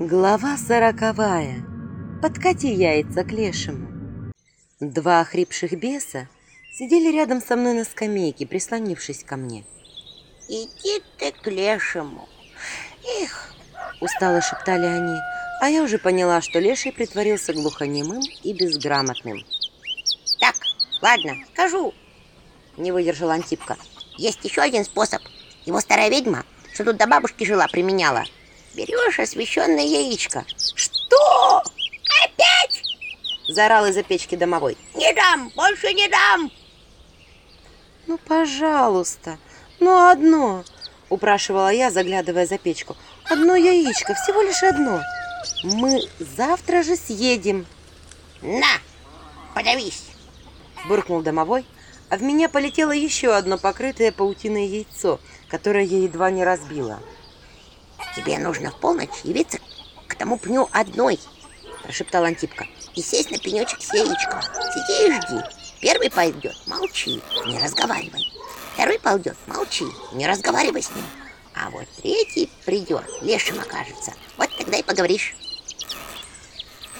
Глава сороковая. Подкати яйца к лешему. Два охрипших беса сидели рядом со мной на скамейке, прислонившись ко мне. Иди ты к лешему. Их, Устало шептали они, а я уже поняла, что леший притворился глухонемым и безграмотным. так, ладно, скажу. Не выдержал Антипка. Есть еще один способ. Его старая ведьма, что тут до бабушки жила, применяла. Берешь освещенное яичко. Что? Опять? Заорал из-за печки домовой. Не дам, больше не дам. «Ну, пожалуйста, ну одно!» – упрашивала я, заглядывая за печку. «Одно яичко, всего лишь одно. Мы завтра же съедем!» На, подавись. Буркнул домовой, а в меня полетело еще одно покрытое паутиной яйцо, которое я едва не разбила. Тебе нужно в полночь явиться к тому пню одной, прошептал Антипка. И сесть на пенечек с яичком. Сиди и жди. Первый пойдет, молчи, не разговаривай. Второй пойдет, молчи, не разговаривай с ним. А вот третий придет, лешим окажется. Вот тогда и поговоришь.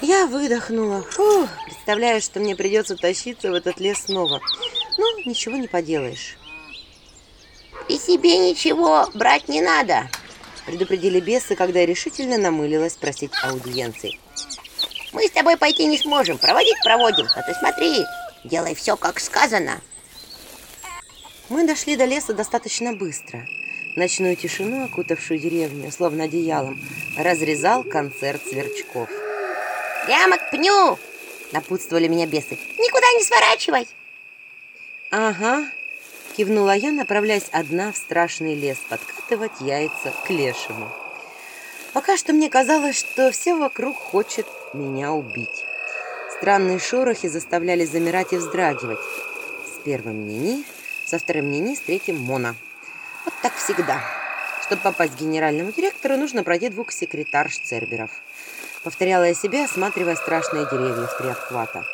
Я выдохнула. Фух, представляю, что мне придется тащиться в этот лес снова. Ну, ничего не поделаешь. И себе ничего брать не надо. Предупредили бесы, когда решительно намылилась просить аудиенции. Мы с тобой пойти не сможем, проводить проводим. А ты смотри, делай все, как сказано. Мы дошли до леса достаточно быстро. Ночную тишину, окутавшую деревню, словно одеялом, разрезал концерт сверчков. Прямо к пню, напутствовали меня бесы. Никуда не сворачивай. «Ага», — кивнула я, направляясь одна в страшный лес подкатывать яйца к лешему. Пока что мне казалось, что все вокруг хочет меня убить. Странные шорохи заставляли замирать и вздрагивать. С первым Нини, со вторым Нини, с третьим Мона. Вот так всегда. Чтобы попасть к генеральному директору, нужно пройти двух секретарш Церберов. Повторяла я себе, осматривая страшные деревья в три обхвата.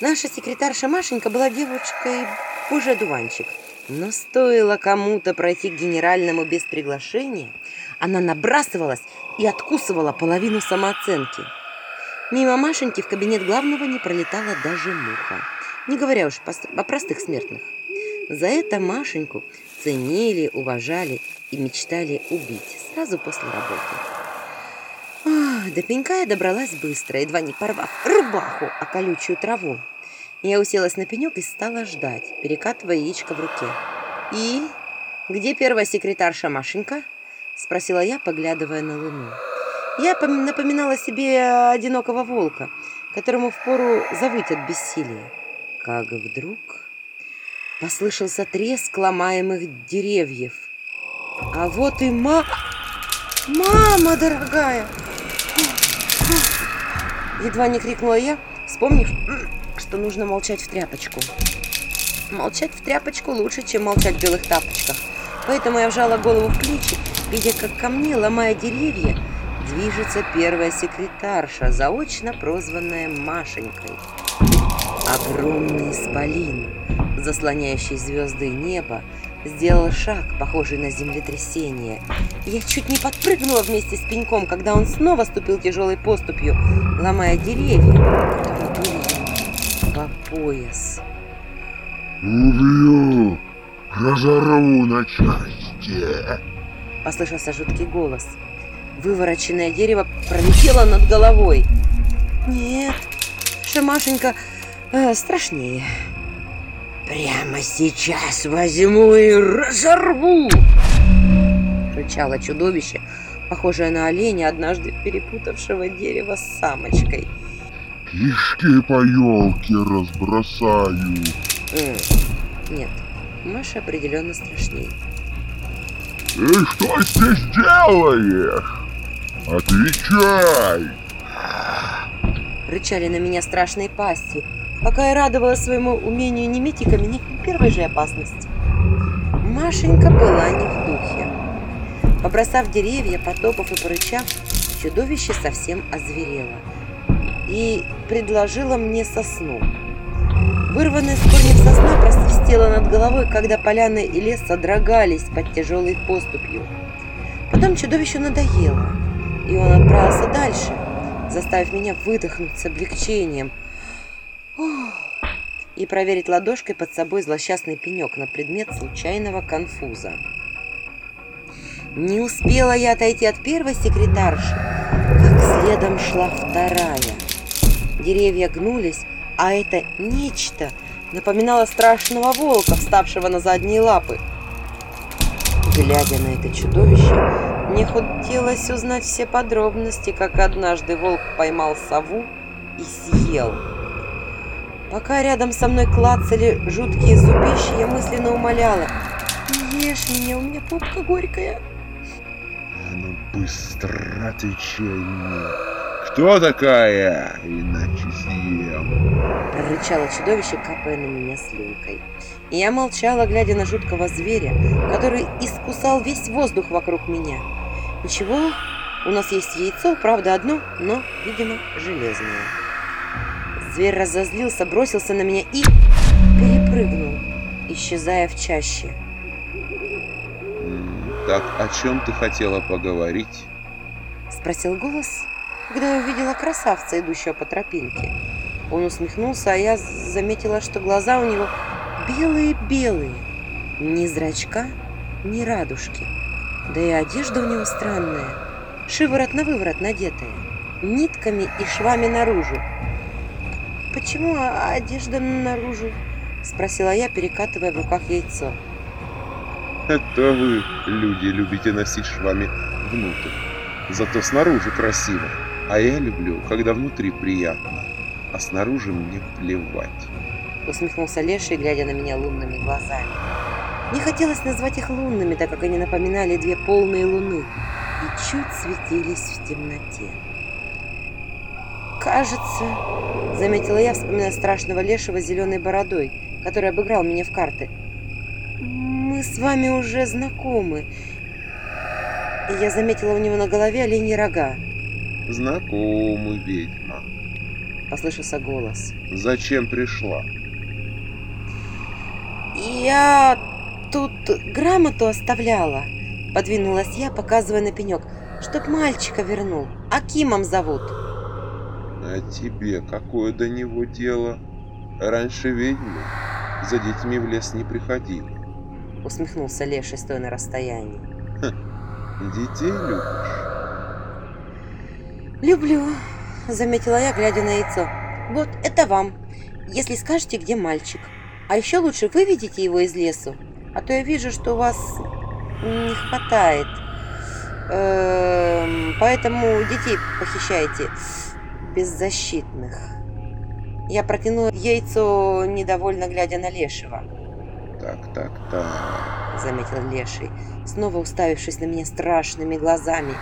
Наша секретарша Машенька была девочкой божий одуванчик. Но стоило кому-то пройти к генеральному без приглашения, она набрасывалась и откусывала половину самооценки. Мимо Машеньки в кабинет главного не пролетала даже муха, не говоря уж о простых смертных. За это Машеньку ценили, уважали и мечтали убить сразу после работы. Ах, до пенька я добралась быстро, едва не порвав рубаху о колючую траву. Я уселась на пенек и стала ждать, перекатывая яичко в руке. «И? Где первая секретарша Машенька?» – спросила я, поглядывая на луну. Я пом- напоминала себе одинокого волка, которому впору завыть от бессилия. Как вдруг послышался треск ломаемых деревьев. А вот и ма... Мама дорогая! Едва не крикнула я, вспомнив, что нужно молчать в тряпочку. Молчать в тряпочку лучше, чем молчать в белых тапочках. Поэтому я вжала голову в плечи, видя, как ко мне, ломая деревья, движется первая секретарша, заочно прозванная Машенькой. Огромный исполин, заслоняющий звезды и небо, сделал шаг, похожий на землетрясение. Я чуть не подпрыгнула вместе с пеньком, когда он снова ступил тяжелой поступью, ломая деревья, которые были ему по пояс. Убью, разорву на части. Послышался жуткий голос. Вывороченное дерево пролетело над головой. Нет, Шамашенька э, страшнее. Прямо сейчас возьму и разорву. Рычало чудовище, похожее на оленя, однажды перепутавшего дерево с самочкой. Кишки по елке разбросаю. М, Нет, Маша определенно страшнее. Ты что здесь делаешь? Отвечай! Рычали на меня страшные пасти, пока я радовалась своему умению не меть и каменить при первой же опасности. Машенька была не в духе. Побросав деревья, потопав и порычав, чудовище совсем озверело и предложило мне сосну. Вырванная с корнем сосна просвистела над головой, когда поляны и лес содрогались под тяжелой поступью. Потом чудовищу надоело, и он забрался дальше, заставив меня выдохнуть с облегчением и проверить ладошкой под собой злосчастный пенек на предмет случайного конфуза. Не успела я отойти от первой секретарши, как следом шла вторая. Деревья гнулись, а это нечто напоминало страшного волка, вставшего на задние лапы. Глядя на это чудовище, мне хотелось узнать все подробности, как однажды волк поймал сову и съел. Пока рядом со мной клацали жуткие зубища, я мысленно умоляла. «Не ешь меня, у меня попка горькая». Ну быстро мне. Кто такая? Иначе съем. Прорычало чудовище, капая на меня слюнкой. И я молчала, глядя на жуткого зверя, который искусал весь воздух вокруг меня. Ничего, у нас есть яйцо, правда одно, но, видимо, железное. Зверь разозлился, бросился на меня и перепрыгнул, исчезая в чаще. Так, о чем ты хотела поговорить? Спросил голос, когда я увидела красавца, идущего по тропинке. Он усмехнулся, а я заметила, что глаза у него белые-белые. Ни зрачка, ни радужки. Да и одежда у него странная. Шиворот на выворот надетая. Нитками и швами наружу. «Почему а- одежда наружу?» Спросила я, перекатывая в руках яйцо. Это вы, люди, любите носить швами внутрь. Зато снаружи красиво. А я люблю, когда внутри приятно. А снаружи мне плевать. Усмехнулся Леший, глядя на меня лунными глазами. Не хотелось назвать их лунными, так как они напоминали две полные луны и чуть светились в темноте. «Кажется», — заметила я, вспоминая страшного лешего с зеленой бородой, который обыграл меня в карты. «Мы с вами уже знакомы». И я заметила у него на голове оленьи рога. Знакомый, ведьма. Послышался голос. Зачем пришла? «Я тут грамоту оставляла», — подвинулась я, показывая на пенек, «чтоб мальчика вернул. Акимом зовут». А тебе какое до него дело? Раньше ведьмы за детьми в лес не приходили. Усмехнулся Леший, стоя на расстоянии. Детей любишь? «Люблю», — заметила я, глядя на яйцо. «Вот, это вам, если скажете, где мальчик. А еще лучше выведите его из лесу, а то я вижу, что у вас не хватает. Эм, поэтому детей похищаете беззащитных». Я протянула яйцо, недовольно глядя на Лешего. Так, так, так. заметил Леший, снова уставившись на меня страшными глазами.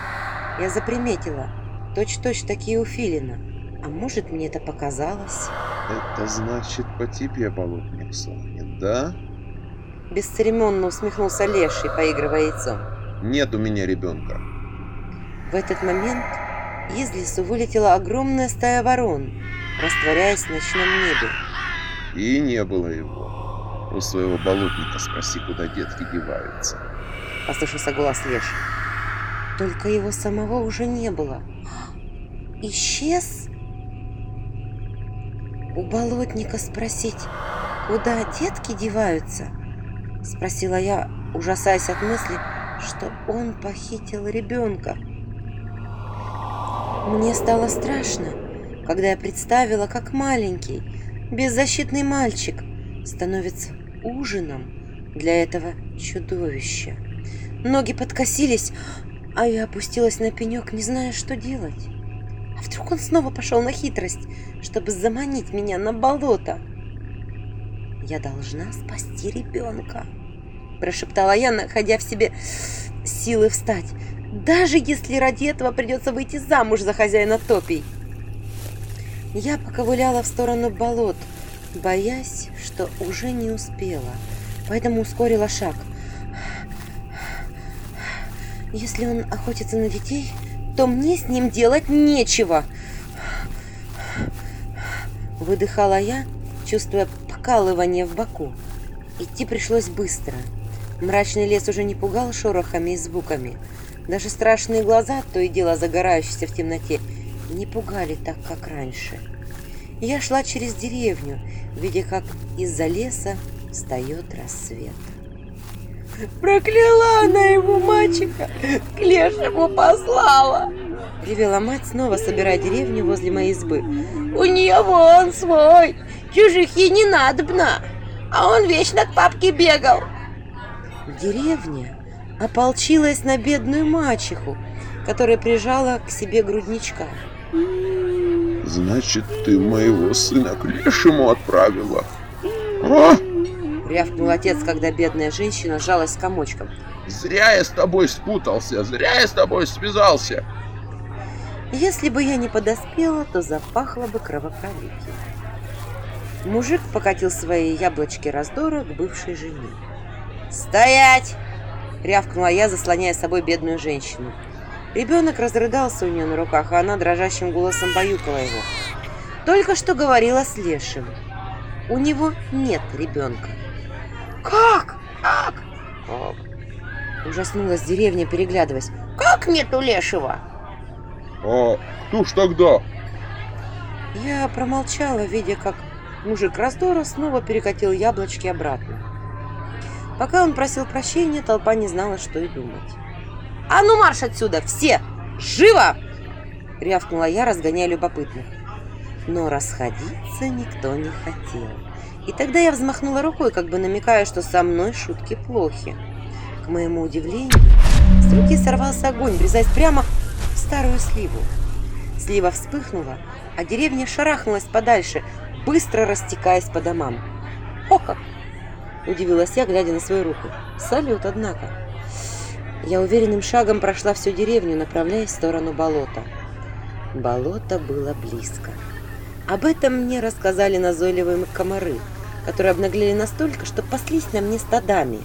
Я заприметила, точь-точь такие у Филина. А может, мне это показалось? Это значит по тебе болотник сохнет, да? Бесцеремонно усмехнулся Леший, поигрывая яйцом. Нет у меня ребенка. В этот момент из лесу вылетела огромная стая ворон, растворяясь в ночном небе. И не было его. У своего болотника спроси, куда детки деваются. Послышался голос Леши. Только его самого уже не было. Исчез? У болотника спросить, куда детки деваются? Спросила я, ужасаясь от мысли, что он похитил ребенка. Мне стало страшно, когда я представила, как маленький, беззащитный мальчик становится ужином для этого чудовища. Ноги подкосились, а я опустилась на пенек, не зная, что делать. А вдруг он снова пошел на хитрость, чтобы заманить меня на болото? Я должна спасти ребенка, прошептала я, находя в себе силы встать, даже если ради этого придется выйти замуж за хозяина топий. Я поковыляла в сторону болот, боясь, что уже не успела, поэтому ускорила шаг. Если он охотится на детей, то мне с ним делать нечего. Выдыхала я, чувствуя покалывание в боку. Идти пришлось быстро. Мрачный лес уже не пугал шорохами и звуками. Даже страшные глаза, то и дело загорающиеся в темноте, не пугали так, как раньше. Я шла через деревню, видя, как из-за леса встает рассвет. Прокляла она его, мальчика, к лешему послала. Ревела мать, снова собирая деревню возле моей избы. У нее вон свой, чужих ей не надобно, а он вечно к папке бегал. Деревня ополчилась на бедную мачеху, которая прижала к себе грудничка. Значит, ты моего сына к лешему отправила? А? Рявкнул отец, когда бедная женщина сжалась комочком. Зря я с тобой спутался, зря я с тобой связался. Если бы я не подоспела, то запахло бы кровопролитием. Мужик покатил свои яблочки раздора к бывшей жене. «Стоять!» — рявкнула я, заслоняя собой бедную женщину. Ребенок разрыдался у нее на руках, а она дрожащим голосом баюкала его. Только что говорила с Лешим. У него нет ребенка. Как? Как? Как? Ужаснулась деревня, переглядываясь. Как нету лешего? А кто ж тогда? Я промолчала, видя, как мужик раздора снова перекатил яблочки обратно. Пока он просил прощения, толпа не знала, что и думать. «А ну марш отсюда! Все! Живо!» Рявкнула я, разгоняя любопытных. Но расходиться никто не хотел. И тогда я взмахнула рукой, как бы намекая, что со мной шутки плохи. К моему удивлению, с руки сорвался огонь, врезаясь прямо в старую сливу. Слива вспыхнула, а деревня шарахнулась подальше, быстро растекаясь по домам. «О как!» – удивилась я, глядя на свою руку. «Салют, однако!» Я уверенным шагом прошла всю деревню, направляясь в сторону болота. Болото было близко. Об этом мне рассказали назойливые комары, которые обнаглели настолько, что паслись на мне стадами.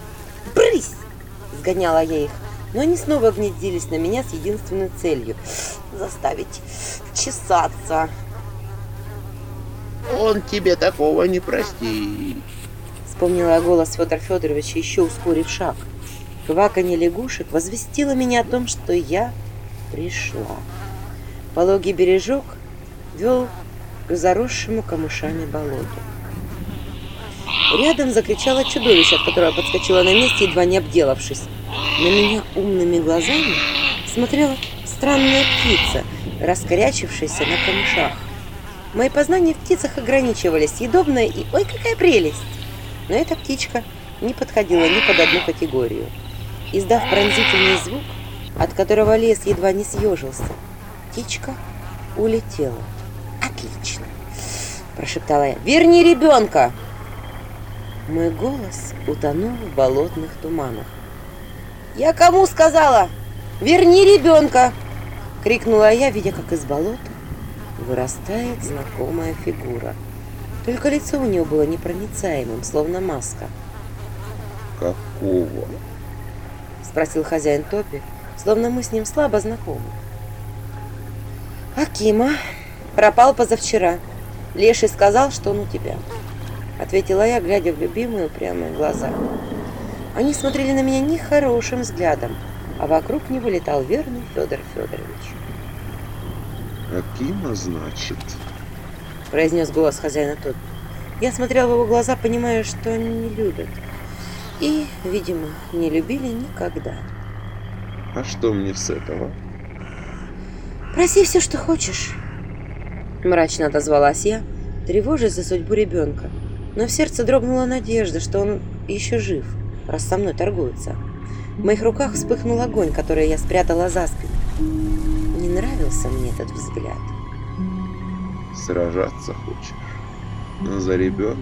«Брысь!» – сгоняла я их, но они снова гнездились на меня с единственной целью – заставить чесаться. Он тебе такого не простит. Вспомнила голос Федора Федоровича, еще ускорив шаг. Кваканье лягушек возвестило меня о том, что я пришла. Пологий бережок вел к заросшему камышами болоту. Рядом закричало чудовище, от которого подскочила на месте, едва не обделавшись. На меня умными глазами смотрела странная птица, раскорячившаяся на камышах. Мои познания в птицах ограничивались, съедобная и ой, какая прелесть! Но эта птичка не подходила ни под одну категорию. Издав пронзительный звук, от которого лес едва не съежился, птичка улетела. «Отлично!» – прошептала я. «Верни ребенка!» Мой голос утонул в болотных туманах. «Я кому сказала? Верни ребенка!» – крикнула я, видя, как из болота вырастает знакомая фигура. Только лицо у нее было непроницаемым, словно маска. Какого? Спросил хозяин Топи, словно мы с ним слабо знакомы. Акима пропал позавчера. Леший сказал, что он у тебя. Ответила я, глядя в любимые упрямые глаза. Они смотрели на меня нехорошим взглядом, а вокруг него летал верный Федор Федорович. Акима, значит? Произнес голос хозяина Топи. Я смотрел в его глаза, понимая, что они не любят. И, видимо, не любили никогда. А что мне с этого? Проси все, что хочешь. Мрачно отозвалась я, тревожась за судьбу ребенка. Но в сердце дрогнула надежда, что он еще жив, раз со мной торгуется. В моих руках вспыхнул огонь, который я спрятала за спину. Не нравился мне этот взгляд. Сражаться хочешь? За ребенка?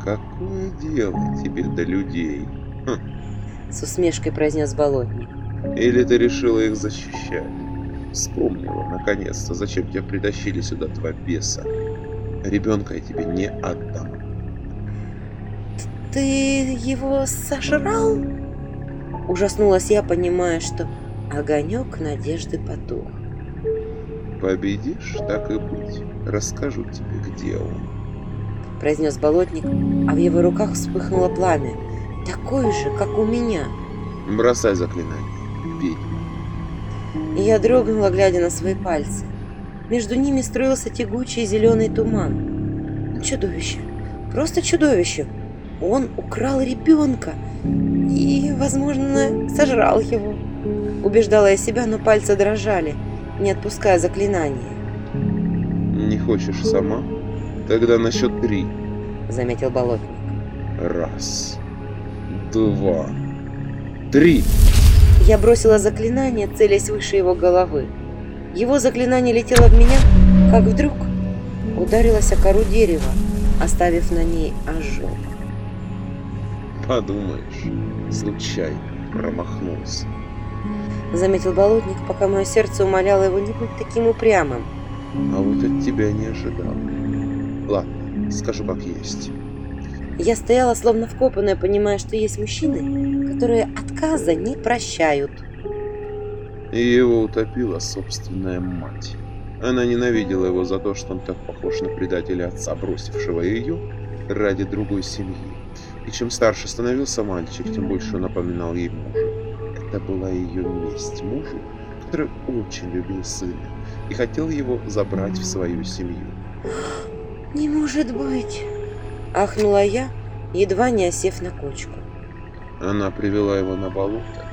Какое дело тебе до людей? Хм. С усмешкой произнес болотник. Или ты решила их защищать? Вспомнила, наконец-то, зачем тебя притащили сюда два беса. Ребенка я тебе не отдам. Ты его сожрал? Ужаснулась я, понимая, что огонек надежды потух. Победишь, так и быть. Расскажу тебе, где он. Произнес болотник, а в его руках вспыхнуло пламя. Такое же, как у меня. Бросай заклинание. Ведьма. и я дрогнула, глядя на свои пальцы. Между ними строился тягучий зеленый туман. Чудовище. Просто чудовище. Он украл ребенка и, возможно, сожрал его. Убеждала я себя, но пальцы дрожали, не отпуская заклинание. Не хочешь сама? Тогда на счет три. Заметил болотник. Раз, два, три. Я бросила заклинание, целясь выше его головы. Его заклинание летело в меня, как вдруг ударилось о кору дерева, оставив на ней ожог. Подумаешь, случайно промахнулся. Заметил болотник, пока мое сердце умоляло его не быть таким упрямым. А вот от тебя не ожидал. Ладно, скажу как есть. Я стояла словно вкопанная, понимая, что есть мужчины, которые отказа не прощают. И его утопила собственная мать. Она ненавидела его за то, что он так похож на предателя отца, бросившего ее ради другой семьи. И чем старше становился мальчик, тем больше он напоминал ей мужа. Это была ее месть мужу, который очень любил сына и хотел его забрать в свою семью. «Не может быть!» – ахнула я, едва не осев на кочку. Она привела его на болото,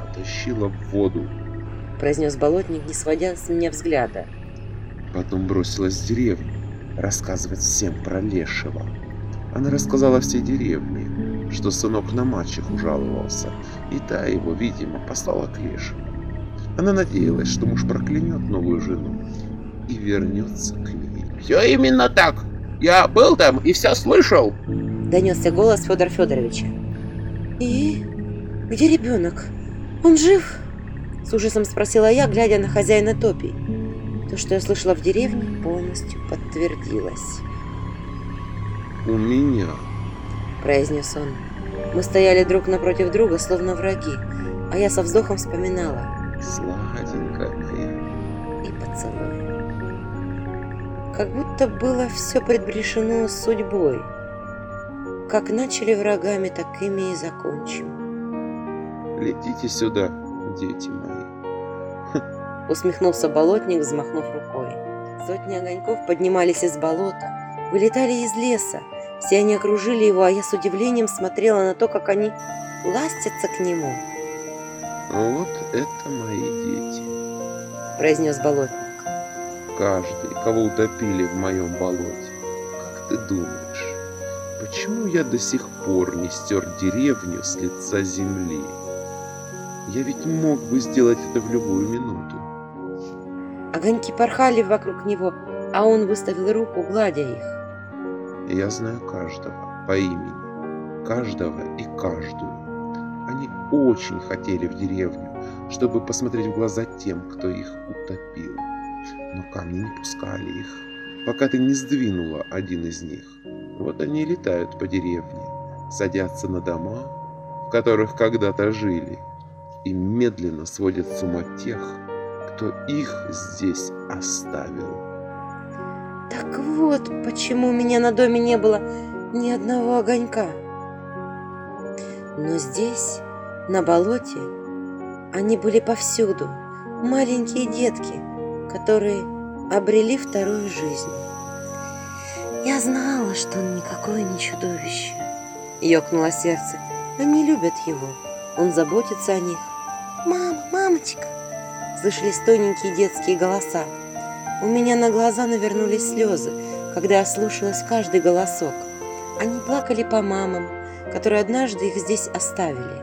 потащила в воду, произнес болотник, не сводя с меня взгляда. Потом бросилась в деревню, рассказывать всем про Лешего. Она рассказала всей деревне, что сынок на мачеху жаловался, и та его, видимо, послала к Лешему. Она надеялась, что муж проклянет новую жену и вернется к ней. «Все именно так! Я был там и все слышал!» Донесся голос Федора Федоровича. «И? Где ребенок? Он жив?» С ужасом спросила я, глядя на хозяина топий. То, что я слышала в деревне, полностью подтвердилось. «У меня», – произнес он. Мы стояли друг напротив друга, словно враги, а я со вздохом вспоминала. «Сладенькая моя». И поцелуй. Как будто было все предрешено судьбой. Как начали врагами, так ими и закончим. «Летите сюда, дети мои». Усмехнулся болотник, взмахнув рукой. Сотни огоньков поднимались из болота, вылетали из леса. Все они окружили его, а я с удивлением смотрела на то, как они ластятся к нему. «Вот это мои дети», – произнес болотник. «Каждый, кого утопили в моем болоте. Как ты думаешь, почему я до сих пор не стер деревню с лица земли? Я ведь мог бы сделать это в любую минуту. Огоньки порхали вокруг него, а он выставил руку, гладя их. Я знаю каждого по имени, каждого и каждую. Они очень хотели в деревню, чтобы посмотреть в глаза тем, кто их утопил. Но камни не пускали их, пока ты не сдвинула один из них. Вот они и летают по деревне, садятся на дома, в которых когда-то жили, и медленно сводят с ума тех, кто их здесь оставил. Так вот, почему у меня на доме не было ни одного огонька. Но здесь, на болоте, они были повсюду. Маленькие детки, которые обрели вторую жизнь. Я знала, что он никакое не чудовище. Ёкнуло сердце. Они любят его. Он заботится о них. «Мама, мамочка!» Слышались тоненькие детские голоса. У меня на глаза навернулись слезы, когда я слушалась каждый голосок. Они плакали по мамам, которые однажды их здесь оставили.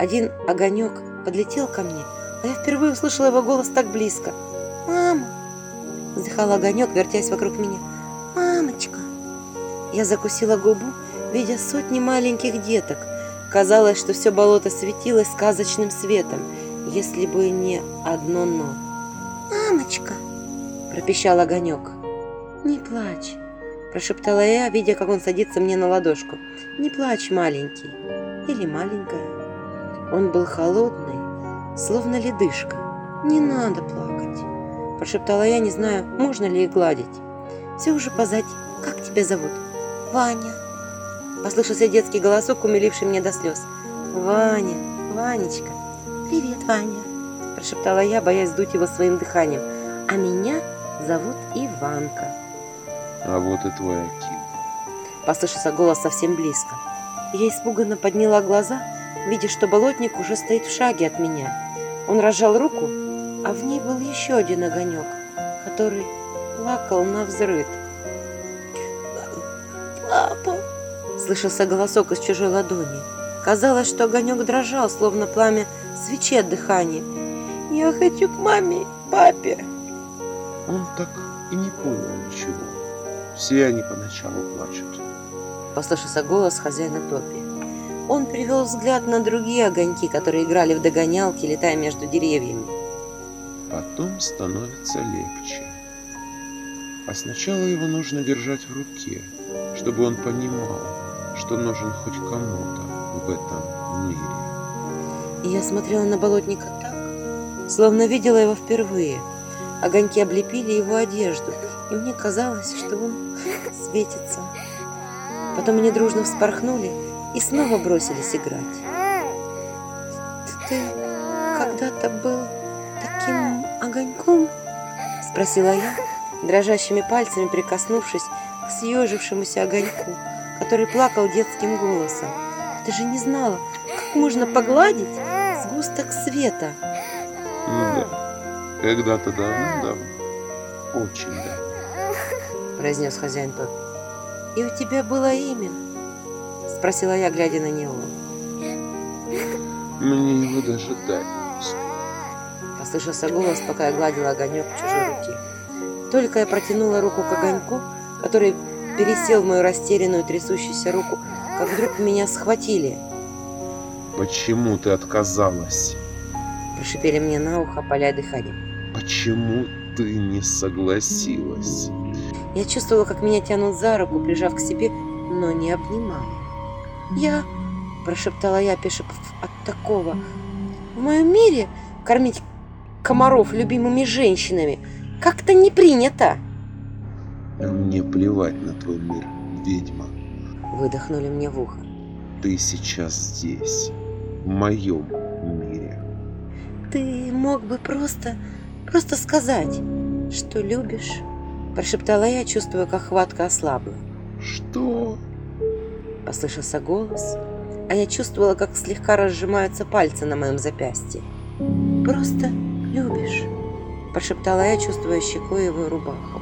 Один огонек подлетел ко мне, а я впервые услышала его голос так близко. «Мама!» Вздыхал огонек, вертясь вокруг меня. «Мамочка!» Я закусила губу, видя сотни маленьких деток. Казалось, что все болото светилось сказочным светом, если бы не одно «но». «Мамочка!» – пропищал огонек. «Не плачь!» – прошептала я, видя, как он садится мне на ладошку. «Не плачь, маленький!» Или маленькая. Он был холодный, словно ледышка. «Не надо плакать!» – прошептала я, не знаю, можно ли их гладить. «Все уже позади. Как тебя зовут?» «Ваня!» Послышался детский голосок, умиливший меня до слез. «Ваня! Ванечка!» «Привет, Ваня!» – прошептала я, боясь сдуть его своим дыханием. А меня зовут Иванка. А вот и твой Аким. Послышался голос совсем близко. Я испуганно подняла глаза, видя, что болотник уже стоит в шаге от меня. Он разжал руку, а в ней был еще один огонек, который плакал на взрыд. «Папа!» — слышался голосок из чужой ладони. Казалось, что огонек дрожал, словно пламя свечи от дыхания. «Я хочу к маме, папе!» Он так и не понял ничего. Все они поначалу плачут. Послышался голос хозяина топи. Он перевел взгляд на другие огоньки, которые играли в догонялки, летая между деревьями. Потом становится легче. А сначала его нужно держать в руке, чтобы он понимал, что нужен хоть кому-то в этом мире. Я смотрела на болотника так, словно видела его впервые. Огоньки облепили его одежду, и мне казалось, что он светится. Потом они дружно вспорхнули и снова бросились играть. «Ты когда-то был таким огоньком?» – спросила я, дрожащими пальцами прикоснувшись к съежившемуся огоньку, который плакал детским голосом. «Ты же не знала, как можно погладить сгусток света!» Ну да, когда-то давно-давно, очень давно. произнес хозяин тот. «И у тебя было имя?» Спросила я, глядя на него. Мне его даже дать не успел. Послышался голос, пока я гладила огонек в чужой руке. Только я протянула руку к огоньку, который пересел в мою растерянную трясущуюся руку, как вдруг меня схватили. Почему ты отказалась? Прошипели мне на ухо, поля дыханием. Почему ты не согласилась? Я чувствовала, как меня тянут за руку, прижав к себе, но не обнимая. «Я...» – прошептала я, опешив от такого. «В моем мире кормить комаров любимыми женщинами как-то не принято!» Мне плевать на твой мир, ведьма. Выдохнули мне в ухо. Ты сейчас здесь, в моем мире. «Ты мог бы просто, просто сказать, что любишь?» Прошептала я, чувствуя, как хватка ослабла. Что? Послышался голос, а я чувствовала, как слегка разжимаются пальцы на моем запястье. «Просто любишь», – прошептала я, чувствуя щекой его рубаху.